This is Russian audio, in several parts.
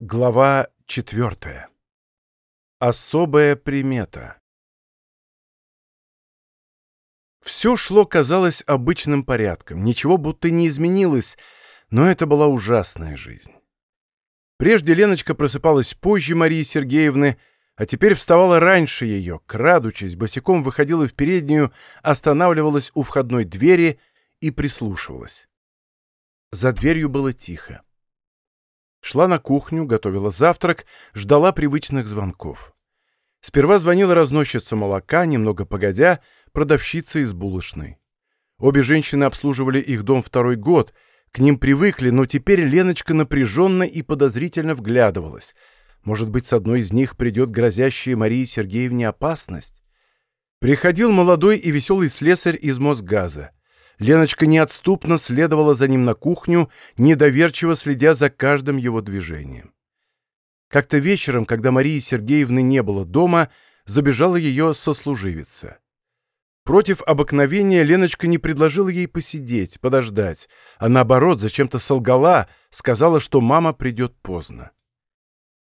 Глава четвертая. Особая примета. Все шло, казалось, обычным порядком, ничего будто не изменилось, но это была ужасная жизнь. Прежде Леночка просыпалась позже Марии Сергеевны, а теперь вставала раньше ее, крадучись, босиком выходила в переднюю, останавливалась у входной двери и прислушивалась. За дверью было тихо. Шла на кухню, готовила завтрак, ждала привычных звонков. Сперва звонила разносчица молока, немного погодя, продавщица из булочной. Обе женщины обслуживали их дом второй год, к ним привыкли, но теперь Леночка напряженно и подозрительно вглядывалась. Может быть, с одной из них придет грозящая Марии Сергеевне опасность? Приходил молодой и веселый слесарь из Мосгаза. Леночка неотступно следовала за ним на кухню, недоверчиво следя за каждым его движением. Как-то вечером, когда Марии Сергеевны не было дома, забежала ее сослуживица. Против обыкновения Леночка не предложила ей посидеть, подождать, а наоборот зачем-то солгала, сказала, что мама придет поздно.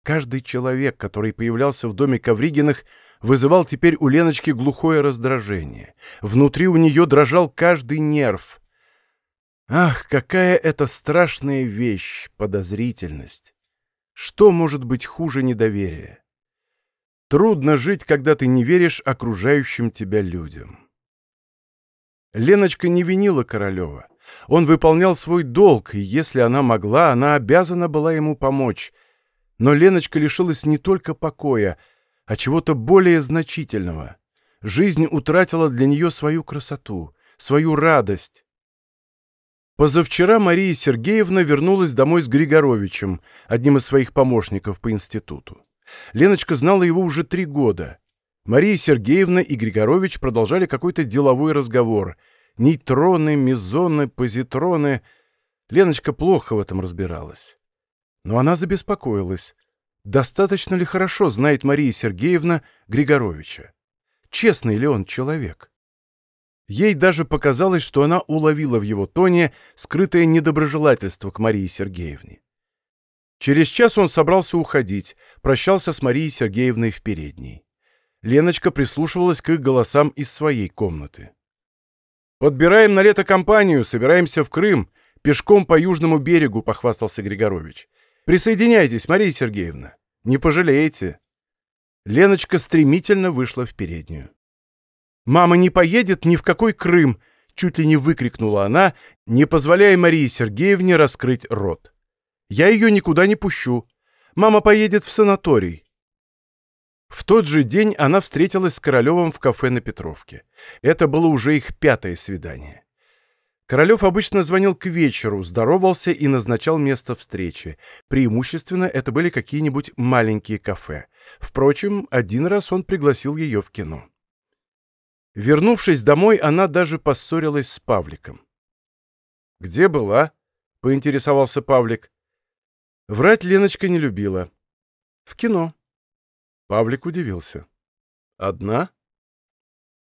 Каждый человек, который появлялся в доме Ковригиных, вызывал теперь у Леночки глухое раздражение. Внутри у нее дрожал каждый нерв. Ах, какая это страшная вещь — подозрительность! Что может быть хуже недоверия? Трудно жить, когда ты не веришь окружающим тебя людям. Леночка не винила Королева. Он выполнял свой долг, и если она могла, она обязана была ему помочь — но Леночка лишилась не только покоя, а чего-то более значительного. Жизнь утратила для нее свою красоту, свою радость. Позавчера Мария Сергеевна вернулась домой с Григоровичем, одним из своих помощников по институту. Леночка знала его уже три года. Мария Сергеевна и Григорович продолжали какой-то деловой разговор. Нейтроны, мезоны, позитроны. Леночка плохо в этом разбиралась. Но она забеспокоилась. Достаточно ли хорошо знает Мария Сергеевна Григоровича? Честный ли он человек? Ей даже показалось, что она уловила в его тоне скрытое недоброжелательство к Марии Сергеевне. Через час он собрался уходить, прощался с Марией Сергеевной в передней. Леночка прислушивалась к их голосам из своей комнаты. «Подбираем на лето компанию, собираемся в Крым, пешком по южному берегу», — похвастался Григорович. Присоединяйтесь, Мария Сергеевна. Не пожалеете». Леночка стремительно вышла в переднюю. «Мама не поедет ни в какой Крым!» — чуть ли не выкрикнула она, не позволяя Марии Сергеевне раскрыть рот. «Я ее никуда не пущу. Мама поедет в санаторий». В тот же день она встретилась с Королевым в кафе на Петровке. Это было уже их пятое свидание. Королев обычно звонил к вечеру, здоровался и назначал место встречи. Преимущественно это были какие-нибудь маленькие кафе. Впрочем, один раз он пригласил ее в кино. Вернувшись домой, она даже поссорилась с Павликом. «Где была?» — поинтересовался Павлик. Врать Леночка не любила. «В кино». Павлик удивился. «Одна?»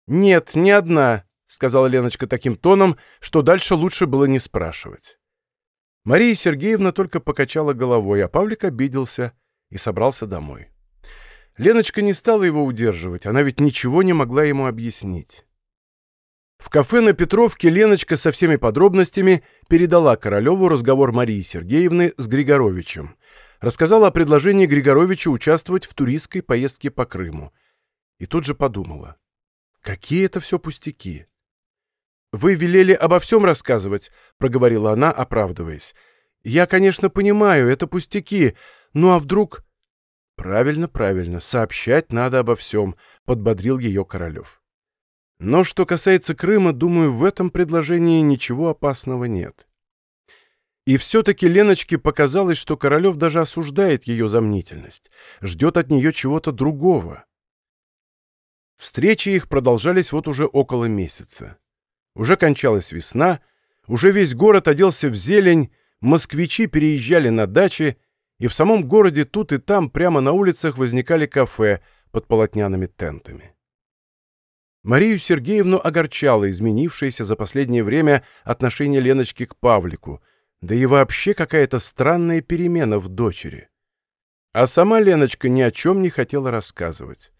«Нет, не одна», — сказала Леночка таким тоном, что дальше лучше было не спрашивать. Мария Сергеевна только покачала головой, а Павлик обиделся и собрался домой. Леночка не стала его удерживать, она ведь ничего не могла ему объяснить. В кафе на Петровке Леночка со всеми подробностями передала Королеву разговор Марии Сергеевны с Григоровичем, рассказала о предложении Григоровича участвовать в туристской поездке по Крыму. И тут же подумала, какие это все пустяки. «Вы велели обо всем рассказывать», — проговорила она, оправдываясь. «Я, конечно, понимаю, это пустяки, ну а вдруг...» «Правильно, правильно, сообщать надо обо всем», — подбодрил ее Королев. «Но что касается Крыма, думаю, в этом предложении ничего опасного нет». И все-таки Леночке показалось, что Королев даже осуждает ее замнительность, ждет от нее чего-то другого. Встречи их продолжались вот уже около месяца. Уже кончалась весна, уже весь город оделся в зелень, москвичи переезжали на дачи, и в самом городе тут и там прямо на улицах возникали кафе под полотняными тентами. Марию Сергеевну огорчало изменившееся за последнее время отношение Леночки к Павлику, да и вообще какая-то странная перемена в дочери. А сама Леночка ни о чем не хотела рассказывать.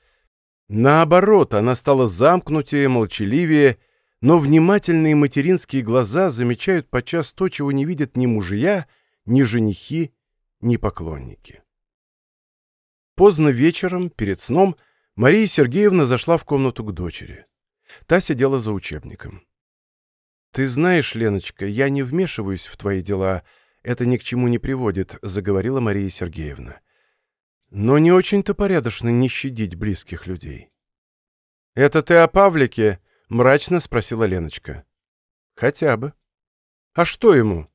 Наоборот, она стала замкнутее, молчаливее, но внимательные материнские глаза замечают подчас то, чего не видят ни мужья, ни женихи, ни поклонники. Поздно вечером, перед сном, Мария Сергеевна зашла в комнату к дочери. Та сидела за учебником. «Ты знаешь, Леночка, я не вмешиваюсь в твои дела. Это ни к чему не приводит», — заговорила Мария Сергеевна. «Но не очень-то порядочно не щадить близких людей». «Это ты о Павлике?» — мрачно спросила Леночка. «Хотя бы». «А что ему?»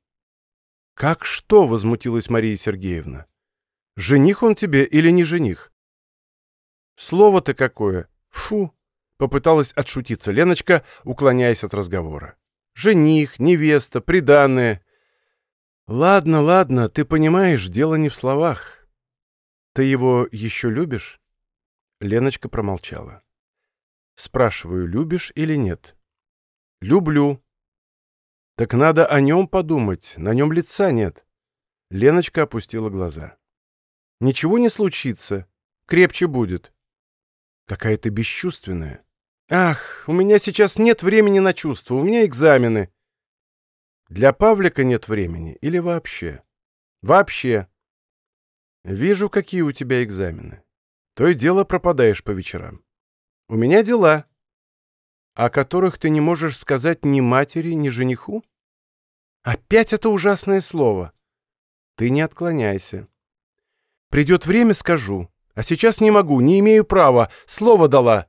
«Как что?» — возмутилась Мария Сергеевна. «Жених он тебе или не жених?» «Слово-то какое! Фу!» — попыталась отшутиться Леночка, уклоняясь от разговора. «Жених, невеста, приданное». «Ладно, ладно, ты понимаешь, дело не в словах. Ты его еще любишь?» Леночка промолчала. Спрашиваю, любишь или нет? Люблю. Так надо о нем подумать, на нем лица нет. Леночка опустила глаза. Ничего не случится, крепче будет. Какая ты бесчувственная. Ах, у меня сейчас нет времени на чувства, у меня экзамены. Для Павлика нет времени или вообще? Вообще. Вижу, какие у тебя экзамены. То и дело пропадаешь по вечерам. У меня дела, о которых ты не можешь сказать ни матери, ни жениху. Опять это ужасное слово. Ты не отклоняйся. Придет время, скажу. А сейчас не могу, не имею права. Слово дала.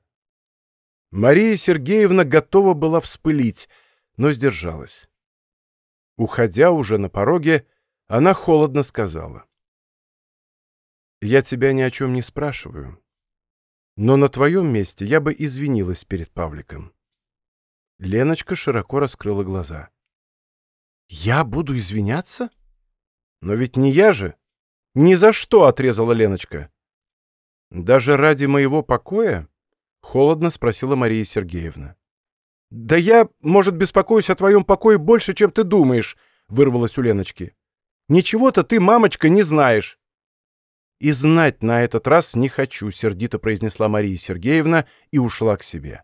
Мария Сергеевна готова была вспылить, но сдержалась. Уходя уже на пороге, она холодно сказала. «Я тебя ни о чем не спрашиваю. Но на твоем месте я бы извинилась перед Павликом. Леночка широко раскрыла глаза. «Я буду извиняться? Но ведь не я же! Ни за что!» — отрезала Леночка. «Даже ради моего покоя?» — холодно спросила Мария Сергеевна. «Да я, может, беспокоюсь о твоем покое больше, чем ты думаешь», — вырвалась у Леночки. «Ничего-то ты, мамочка, не знаешь». «И знать на этот раз не хочу», — сердито произнесла Мария Сергеевна и ушла к себе.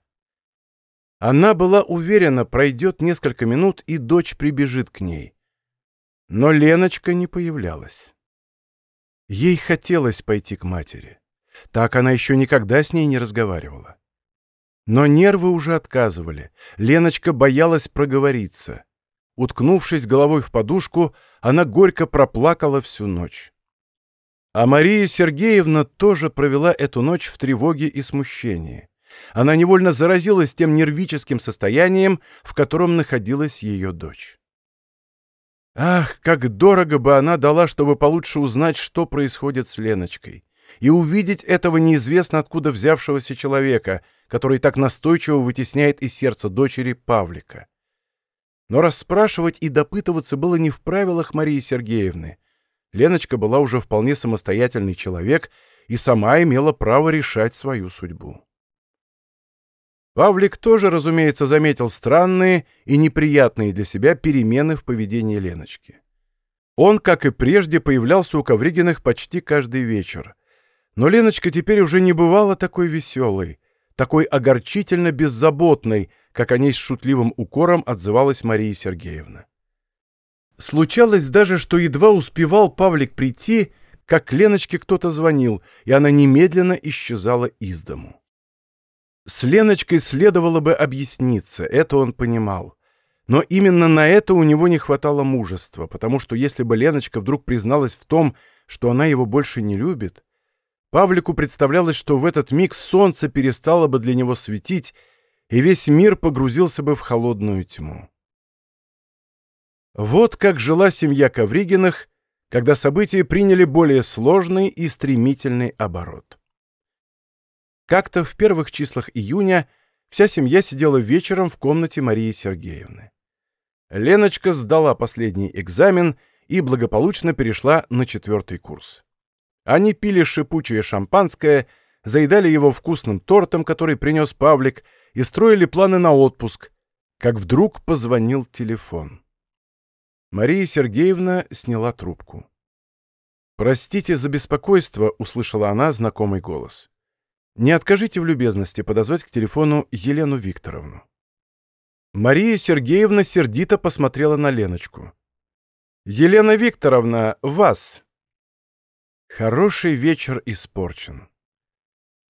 Она была уверена, пройдет несколько минут, и дочь прибежит к ней. Но Леночка не появлялась. Ей хотелось пойти к матери. Так она еще никогда с ней не разговаривала. Но нервы уже отказывали. Леночка боялась проговориться. Уткнувшись головой в подушку, она горько проплакала всю ночь. А Мария Сергеевна тоже провела эту ночь в тревоге и смущении. Она невольно заразилась тем нервическим состоянием, в котором находилась ее дочь. Ах, как дорого бы она дала, чтобы получше узнать, что происходит с Леночкой, и увидеть этого неизвестно откуда взявшегося человека, который так настойчиво вытесняет из сердца дочери Павлика. Но расспрашивать и допытываться было не в правилах Марии Сергеевны. Леночка была уже вполне самостоятельный человек и сама имела право решать свою судьбу. Павлик тоже, разумеется, заметил странные и неприятные для себя перемены в поведении Леночки. Он, как и прежде, появлялся у Ковригиных почти каждый вечер. Но Леночка теперь уже не бывала такой веселой, такой огорчительно беззаботной, как о ней с шутливым укором отзывалась Мария Сергеевна. Случалось даже, что едва успевал Павлик прийти, как Леночке кто-то звонил, и она немедленно исчезала из дому. С Леночкой следовало бы объясниться, это он понимал. Но именно на это у него не хватало мужества, потому что если бы Леночка вдруг призналась в том, что она его больше не любит, Павлику представлялось, что в этот миг солнце перестало бы для него светить, и весь мир погрузился бы в холодную тьму. Вот как жила семья Ковригиных, когда события приняли более сложный и стремительный оборот. Как-то в первых числах июня вся семья сидела вечером в комнате Марии Сергеевны. Леночка сдала последний экзамен и благополучно перешла на четвертый курс. Они пили шипучее шампанское, заедали его вкусным тортом, который принес Павлик, и строили планы на отпуск, как вдруг позвонил телефон. Мария Сергеевна сняла трубку. «Простите за беспокойство», — услышала она знакомый голос. «Не откажите в любезности подозвать к телефону Елену Викторовну». Мария Сергеевна сердито посмотрела на Леночку. «Елена Викторовна, вас!» Хороший вечер испорчен.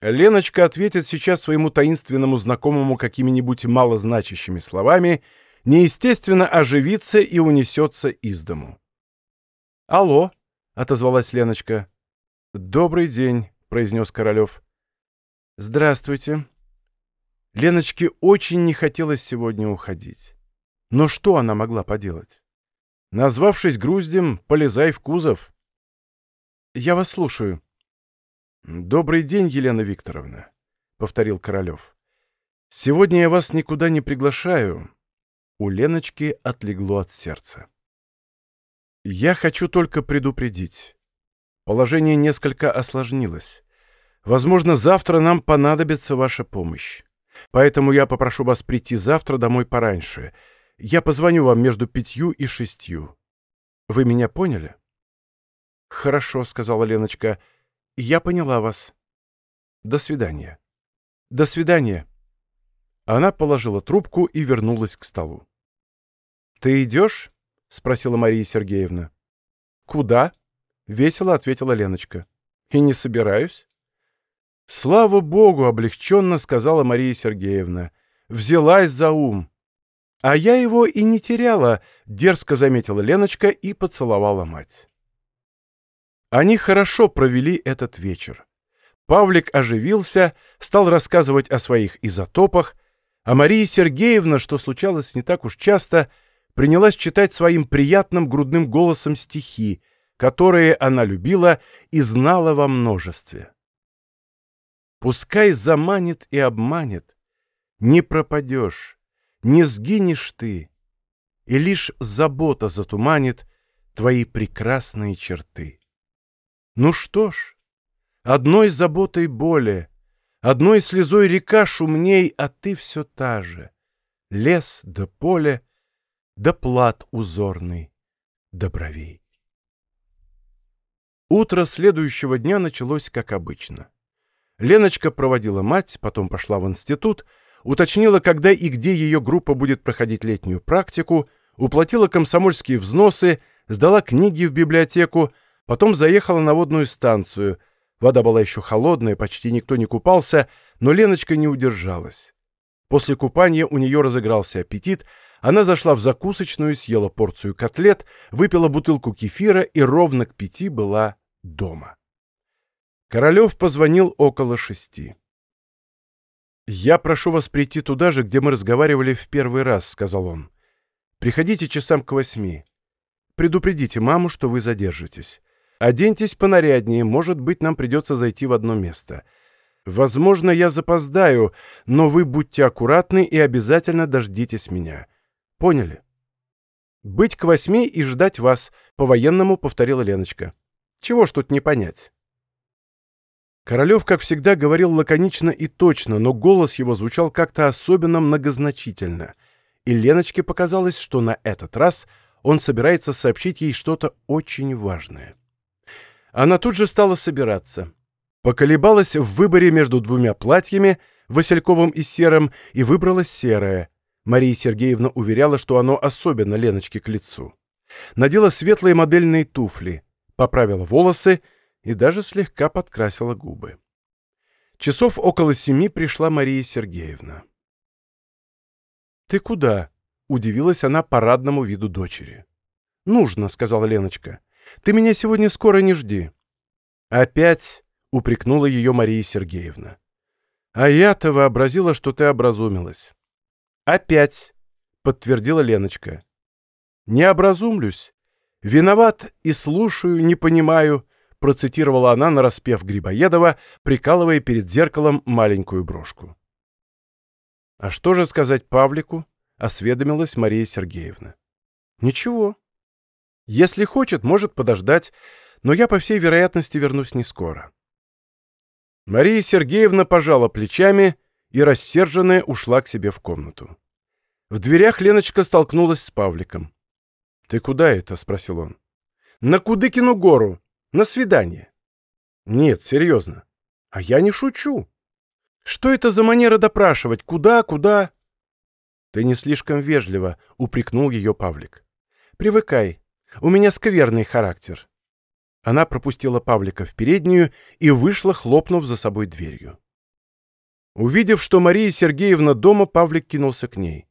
Леночка ответит сейчас своему таинственному знакомому какими-нибудь малозначащими словами, неестественно оживится и унесется из дому. «Алло!» — отозвалась Леночка. «Добрый день», — произнес Королев. «Здравствуйте». Леночке очень не хотелось сегодня уходить. Но что она могла поделать? Назвавшись груздем, полезай в кузов. «Я вас слушаю». «Добрый день, Елена Викторовна», — повторил Королев. «Сегодня я вас никуда не приглашаю». У Леночки отлегло от сердца. «Я хочу только предупредить. Положение несколько осложнилось. Возможно, завтра нам понадобится ваша помощь. Поэтому я попрошу вас прийти завтра домой пораньше. Я позвоню вам между пятью и шестью. Вы меня поняли?» «Хорошо», — сказала Леночка. «Я поняла вас. До свидания». «До свидания». Она положила трубку и вернулась к столу. «Ты идешь?» — спросила Мария Сергеевна. «Куда?» — весело ответила Леночка. «И не собираюсь». «Слава Богу!» — облегченно сказала Мария Сергеевна. «Взялась за ум». «А я его и не теряла», — дерзко заметила Леночка и поцеловала мать. Они хорошо провели этот вечер. Павлик оживился, стал рассказывать о своих изотопах, а Мария Сергеевна, что случалось не так уж часто, принялась читать своим приятным грудным голосом стихи, которые она любила и знала во множестве. Пускай заманит и обманет, не пропадешь, не сгинешь ты, и лишь забота затуманит твои прекрасные черты. Ну что ж, одной заботой более, одной слезой река шумней, а ты все та же. Лес да поле, да плат узорный, да бровей. Утро следующего дня началось как обычно. Леночка проводила мать, потом пошла в институт, уточнила, когда и где ее группа будет проходить летнюю практику, уплатила комсомольские взносы, сдала книги в библиотеку, Потом заехала на водную станцию. Вода была еще холодная, почти никто не купался, но Леночка не удержалась. После купания у нее разыгрался аппетит, она зашла в закусочную, съела порцию котлет, выпила бутылку кефира и ровно к пяти была дома. Королев позвонил около шести. «Я прошу вас прийти туда же, где мы разговаривали в первый раз», — сказал он. «Приходите часам к восьми. Предупредите маму, что вы задержитесь. Оденьтесь понаряднее, может быть, нам придется зайти в одно место. Возможно, я запоздаю, но вы будьте аккуратны и обязательно дождитесь меня. Поняли? Быть к восьми и ждать вас, по-военному повторила Леночка. Чего ж тут не понять? Королев, как всегда, говорил лаконично и точно, но голос его звучал как-то особенно многозначительно. И Леночке показалось, что на этот раз он собирается сообщить ей что-то очень важное. Она тут же стала собираться. Поколебалась в выборе между двумя платьями, Васильковым и серым, и выбрала серое. Мария Сергеевна уверяла, что оно особенно Леночке к лицу. Надела светлые модельные туфли, поправила волосы и даже слегка подкрасила губы. Часов около семи пришла Мария Сергеевна. «Ты куда?» — удивилась она парадному виду дочери. «Нужно», — сказала Леночка. Ты меня сегодня скоро не жди». «Опять?» — упрекнула ее Мария Сергеевна. «А я-то вообразила, что ты образумилась». «Опять?» — подтвердила Леночка. «Не образумлюсь. Виноват и слушаю, не понимаю», — процитировала она, нараспев Грибоедова, прикалывая перед зеркалом маленькую брошку. «А что же сказать Павлику?» — осведомилась Мария Сергеевна. «Ничего. Если хочет, может подождать, но я, по всей вероятности, вернусь не скоро. Мария Сергеевна пожала плечами и, рассерженная, ушла к себе в комнату. В дверях Леночка столкнулась с Павликом. «Ты куда это?» — спросил он. «На Кудыкину гору. На свидание. Нет, серьезно. А я не шучу. Что это за манера допрашивать? Куда, куда? Ты не слишком вежливо, упрекнул ее Павлик. Привыкай. У меня скверный характер. Она пропустила Павлика в переднюю и вышла, хлопнув за собой дверью. Увидев, что Мария Сергеевна дома, Павлик кинулся к ней.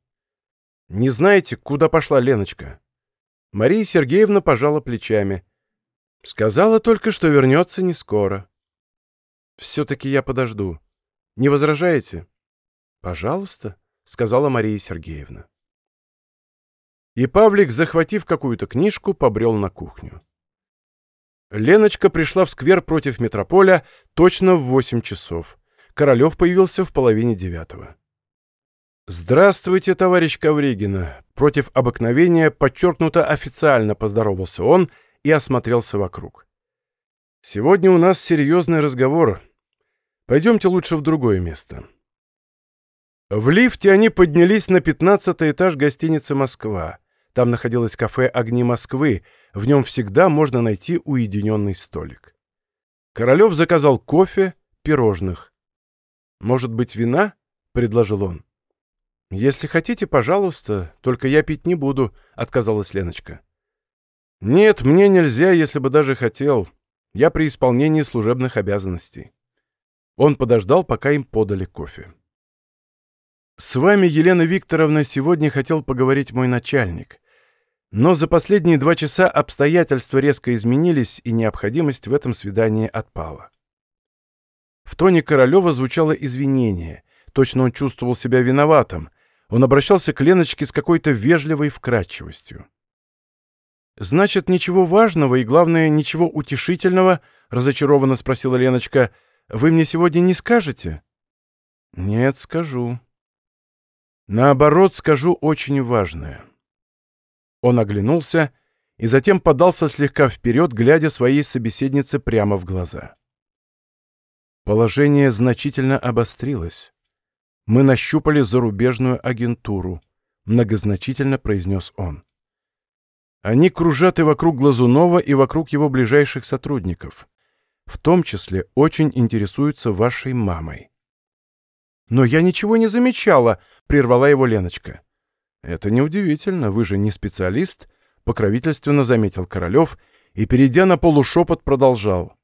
«Не знаете, куда пошла Леночка?» Мария Сергеевна пожала плечами. «Сказала только, что вернется не скоро». «Все-таки я подожду. Не возражаете?» «Пожалуйста», — сказала Мария Сергеевна. И Павлик, захватив какую-то книжку, побрел на кухню. Леночка пришла в сквер против метрополя точно в восемь часов. Королев появился в половине девятого. «Здравствуйте, товарищ Ковригина!» Против обыкновения подчеркнуто официально поздоровался он и осмотрелся вокруг. «Сегодня у нас серьезный разговор. Пойдемте лучше в другое место». В лифте они поднялись на пятнадцатый этаж гостиницы «Москва». Там находилось кафе «Огни Москвы», в нем всегда можно найти уединенный столик. Королев заказал кофе, пирожных. «Может быть, вина?» — предложил он. «Если хотите, пожалуйста, только я пить не буду», — отказалась Леночка. «Нет, мне нельзя, если бы даже хотел. Я при исполнении служебных обязанностей». Он подождал, пока им подали кофе. «С вами, Елена Викторовна, сегодня хотел поговорить мой начальник. Но за последние два часа обстоятельства резко изменились, и необходимость в этом свидании отпала. В тоне Королева звучало извинение. Точно он чувствовал себя виноватым. Он обращался к Леночке с какой-то вежливой вкрадчивостью. «Значит, ничего важного и, главное, ничего утешительного?» — разочарованно спросила Леночка. «Вы мне сегодня не скажете?» «Нет, скажу». «Наоборот, скажу очень важное». Он оглянулся и затем подался слегка вперед, глядя своей собеседнице прямо в глаза. Положение значительно обострилось. Мы нащупали зарубежную агентуру, многозначительно произнес он. Они кружат и вокруг Глазунова, и вокруг его ближайших сотрудников. В том числе очень интересуются вашей мамой. «Но я ничего не замечала», — прервала его Леночка. «Это неудивительно, вы же не специалист», — покровительственно заметил Королев и, перейдя на полушепот, продолжал.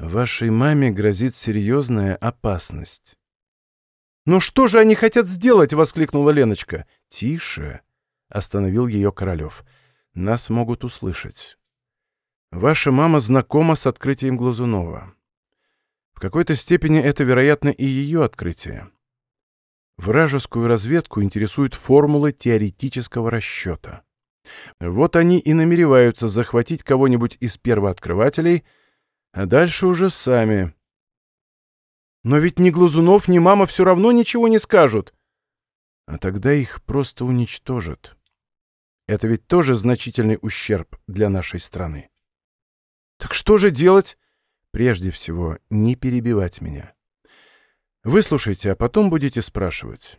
«Вашей маме грозит серьезная опасность». «Ну что же они хотят сделать?» — воскликнула Леночка. «Тише!» — остановил ее Королев. «Нас могут услышать. Ваша мама знакома с открытием Глазунова. В какой-то степени это, вероятно, и ее открытие. Вражескую разведку интересуют формулы теоретического расчета. Вот они и намереваются захватить кого-нибудь из первооткрывателей, а дальше уже сами. Но ведь ни Глазунов, ни мама все равно ничего не скажут. А тогда их просто уничтожат. Это ведь тоже значительный ущерб для нашей страны. Так что же делать? Прежде всего, не перебивать меня. Выслушайте, а потом будете спрашивать.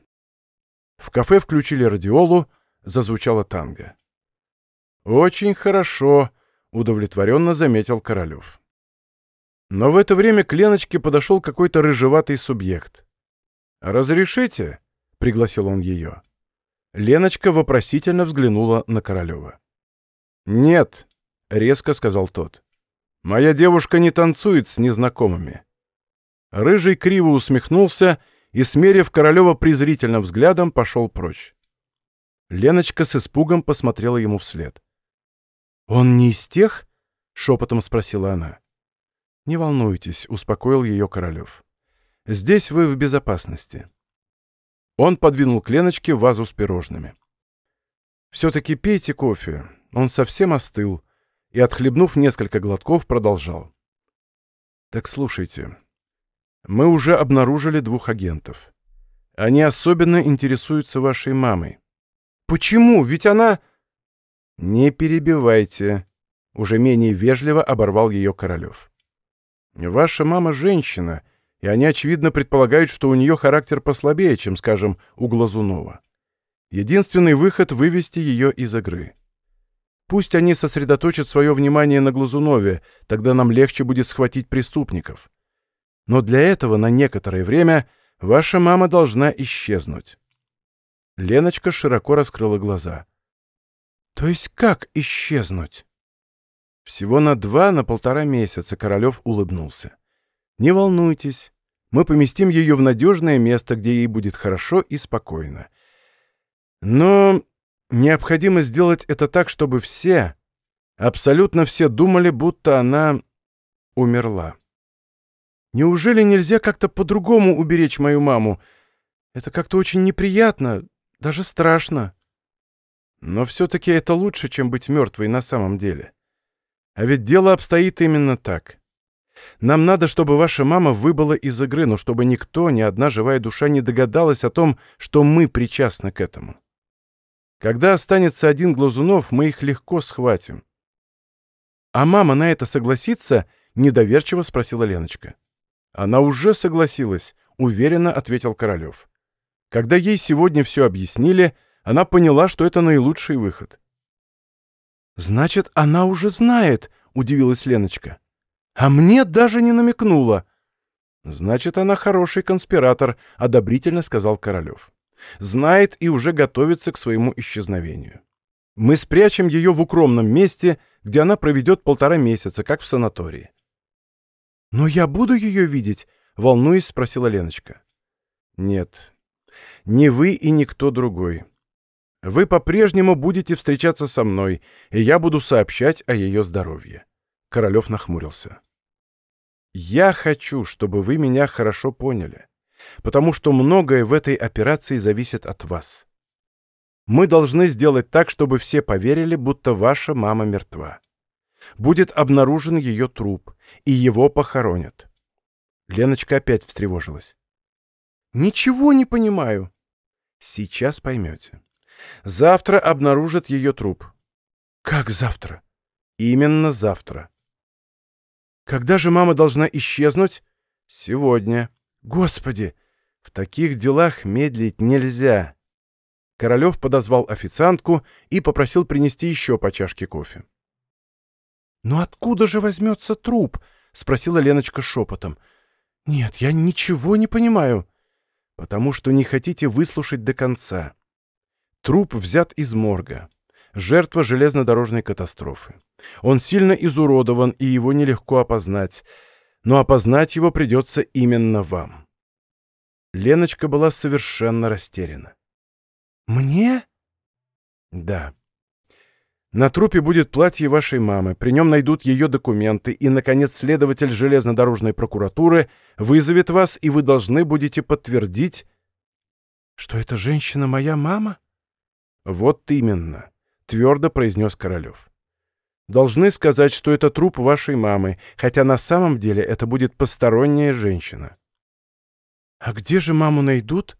В кафе включили радиолу, зазвучала танго. «Очень хорошо», — удовлетворенно заметил Королев. Но в это время к Леночке подошел какой-то рыжеватый субъект. «Разрешите?» — пригласил он ее. Леночка вопросительно взглянула на Королева. «Нет», — резко сказал тот. «Моя девушка не танцует с незнакомыми. Рыжий криво усмехнулся и, смерив Королева презрительным взглядом, пошел прочь. Леночка с испугом посмотрела ему вслед. «Он не из тех?» — шепотом спросила она. «Не волнуйтесь», — успокоил ее Королев. «Здесь вы в безопасности». Он подвинул к Леночке вазу с пирожными. «Все-таки пейте кофе, он совсем остыл», и, отхлебнув несколько глотков, продолжал. «Так слушайте, мы уже обнаружили двух агентов. Они особенно интересуются вашей мамой. Почему? Ведь она... Не перебивайте. Уже менее вежливо оборвал ее Королев. Ваша мама женщина, и они, очевидно, предполагают, что у нее характер послабее, чем, скажем, у Глазунова. Единственный выход — вывести ее из игры. Пусть они сосредоточат свое внимание на Глазунове, тогда нам легче будет схватить преступников. Но для этого на некоторое время ваша мама должна исчезнуть». Леночка широко раскрыла глаза. «То есть как исчезнуть?» Всего на два, на полтора месяца Королев улыбнулся. «Не волнуйтесь, мы поместим ее в надежное место, где ей будет хорошо и спокойно. Но необходимо сделать это так, чтобы все, абсолютно все думали, будто она умерла. Неужели нельзя как-то по-другому уберечь мою маму? Это как-то очень неприятно, даже страшно. Но все-таки это лучше, чем быть мертвой на самом деле. А ведь дело обстоит именно так. Нам надо, чтобы ваша мама выбыла из игры, но чтобы никто, ни одна живая душа не догадалась о том, что мы причастны к этому. Когда останется один Глазунов, мы их легко схватим. «А мама на это согласится?» — недоверчиво спросила Леночка. «Она уже согласилась», — уверенно ответил Королев. Когда ей сегодня все объяснили, она поняла, что это наилучший выход. «Значит, она уже знает», — удивилась Леночка. «А мне даже не намекнула». «Значит, она хороший конспиратор», — одобрительно сказал Королев. «Знает и уже готовится к своему исчезновению. Мы спрячем ее в укромном месте, где она проведет полтора месяца, как в санатории». «Но я буду ее видеть?» — волнуясь, спросила Леночка. «Нет, не вы и никто другой. Вы по-прежнему будете встречаться со мной, и я буду сообщать о ее здоровье». Королев нахмурился. «Я хочу, чтобы вы меня хорошо поняли, потому что многое в этой операции зависит от вас. Мы должны сделать так, чтобы все поверили, будто ваша мама мертва. Будет обнаружен ее труп, и его похоронят». Леночка опять встревожилась. «Ничего не понимаю». «Сейчас поймете. Завтра обнаружат ее труп. Как завтра? Именно завтра. Когда же мама должна исчезнуть? Сегодня. Господи, в таких делах медлить нельзя. Королев подозвал официантку и попросил принести еще по чашке кофе. «Но откуда же возьмется труп?» — спросила Леночка шепотом. «Нет, я ничего не понимаю». «Потому что не хотите выслушать до конца. Труп взят из морга. Жертва железнодорожной катастрофы. Он сильно изуродован, и его нелегко опознать. Но опознать его придется именно вам. Леночка была совершенно растеряна. «Мне?» «Да. На трупе будет платье вашей мамы, при нем найдут ее документы, и, наконец, следователь железнодорожной прокуратуры вызовет вас, и вы должны будете подтвердить...» «Что эта женщина моя мама?» «Вот именно», — твердо произнес Королев. «Должны сказать, что это труп вашей мамы, хотя на самом деле это будет посторонняя женщина». «А где же маму найдут?»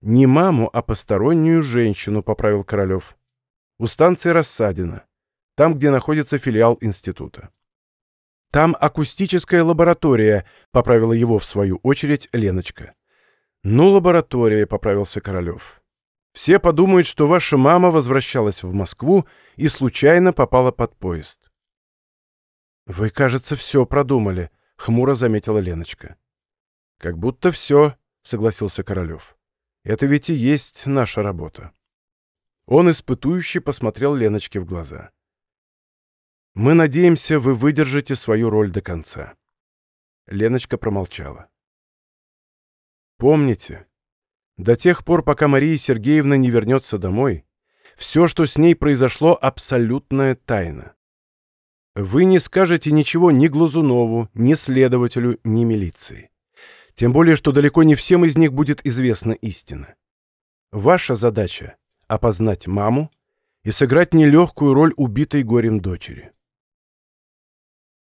«Не маму, а постороннюю женщину», — поправил Королев. «У станции Рассадина, там, где находится филиал института». «Там акустическая лаборатория», — поправила его в свою очередь Леночка. «Ну, лаборатория», — поправился Королев. Все подумают, что ваша мама возвращалась в Москву и случайно попала под поезд. «Вы, кажется, все продумали», — хмуро заметила Леночка. «Как будто все», — согласился Королев. «Это ведь и есть наша работа». Он испытующе посмотрел Леночке в глаза. «Мы надеемся, вы выдержите свою роль до конца». Леночка промолчала. «Помните, до тех пор, пока Мария Сергеевна не вернется домой, все, что с ней произошло, абсолютная тайна. Вы не скажете ничего ни Глазунову, ни следователю, ни милиции. Тем более, что далеко не всем из них будет известна истина. Ваша задача — опознать маму и сыграть нелегкую роль убитой горем дочери.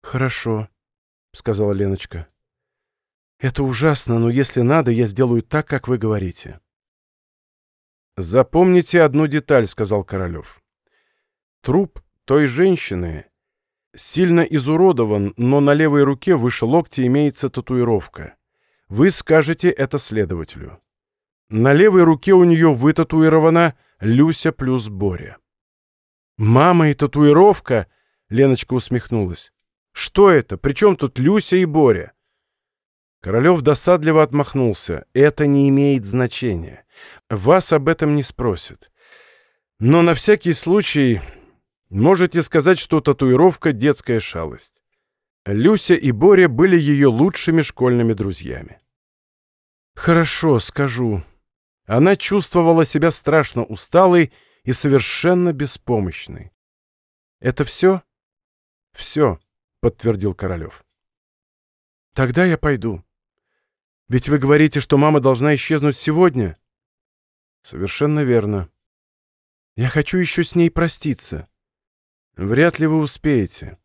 «Хорошо», — сказала Леночка. «Это ужасно, но если надо, я сделаю так, как вы говорите». «Запомните одну деталь», — сказал Королев. «Труп той женщины сильно изуродован, но на левой руке выше локтя имеется татуировка. Вы скажете это следователю. На левой руке у нее вытатуирована Люся плюс Боря. «Мама и татуировка?» — Леночка усмехнулась. «Что это? Причем тут Люся и Боря?» Королев досадливо отмахнулся. «Это не имеет значения. Вас об этом не спросят. Но на всякий случай можете сказать, что татуировка — детская шалость. Люся и Боря были ее лучшими школьными друзьями. «Хорошо, скажу». Она чувствовала себя страшно усталой и совершенно беспомощной. «Это все?» «Все», — подтвердил Королев. «Тогда я пойду. Ведь вы говорите, что мама должна исчезнуть сегодня?» «Совершенно верно. Я хочу еще с ней проститься. Вряд ли вы успеете».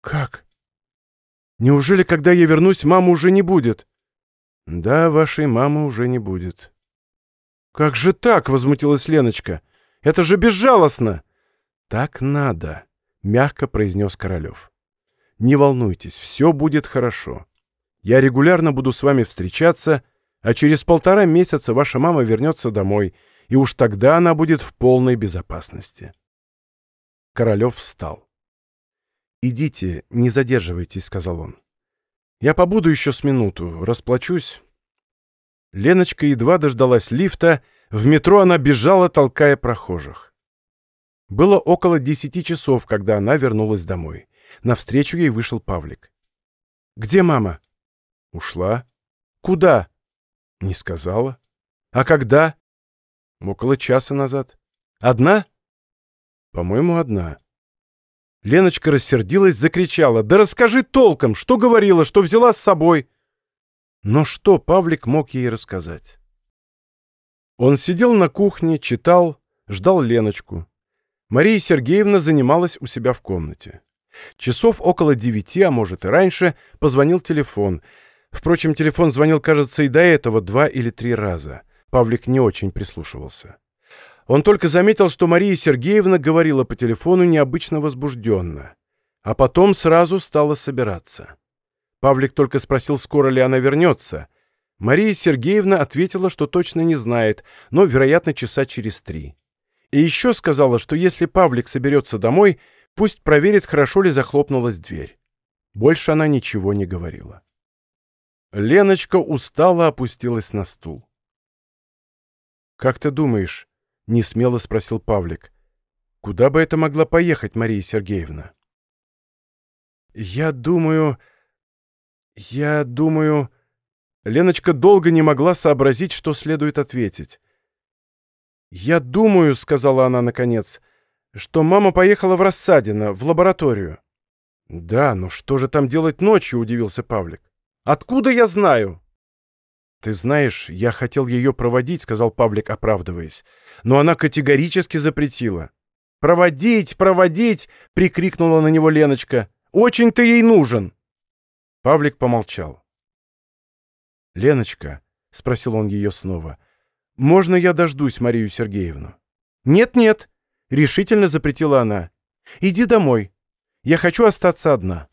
«Как? Неужели, когда я вернусь, мама уже не будет?» «Да, вашей мамы уже не будет». «Как же так?» — возмутилась Леночка. «Это же безжалостно!» «Так надо», — мягко произнес Королев. «Не волнуйтесь, все будет хорошо. Я регулярно буду с вами встречаться, а через полтора месяца ваша мама вернется домой, и уж тогда она будет в полной безопасности». Королев встал. «Идите, не задерживайтесь», — сказал он. Я побуду еще с минуту, расплачусь. Леночка едва дождалась лифта, в метро она бежала, толкая прохожих. Было около десяти часов, когда она вернулась домой. Навстречу ей вышел Павлик. «Где мама?» «Ушла». «Куда?» «Не сказала». «А когда?» «Около часа назад». «Одна?» «По-моему, одна». Леночка рассердилась, закричала. «Да расскажи толком! Что говорила, что взяла с собой?» Но что Павлик мог ей рассказать? Он сидел на кухне, читал, ждал Леночку. Мария Сергеевна занималась у себя в комнате. Часов около девяти, а может и раньше, позвонил телефон. Впрочем, телефон звонил, кажется, и до этого два или три раза. Павлик не очень прислушивался. Он только заметил, что Мария Сергеевна говорила по телефону необычно возбужденно. А потом сразу стала собираться. Павлик только спросил, скоро ли она вернется. Мария Сергеевна ответила, что точно не знает, но, вероятно, часа через три. И еще сказала, что если Павлик соберется домой, пусть проверит, хорошо ли захлопнулась дверь. Больше она ничего не говорила. Леночка устало опустилась на стул. «Как ты думаешь, — несмело спросил Павлик. «Куда бы это могла поехать Мария Сергеевна?» «Я думаю... Я думаю...» Леночка долго не могла сообразить, что следует ответить. «Я думаю, — сказала она наконец, — что мама поехала в Рассадино, в лабораторию». «Да, но что же там делать ночью?» — удивился Павлик. «Откуда я знаю?» «Ты знаешь, я хотел ее проводить», — сказал Павлик, оправдываясь. «Но она категорически запретила». «Проводить, проводить!» — прикрикнула на него Леночка. «Очень ты ей нужен!» Павлик помолчал. «Леночка», — спросил он ее снова, — «можно я дождусь Марию Сергеевну?» «Нет-нет», — решительно запретила она. «Иди домой. Я хочу остаться одна».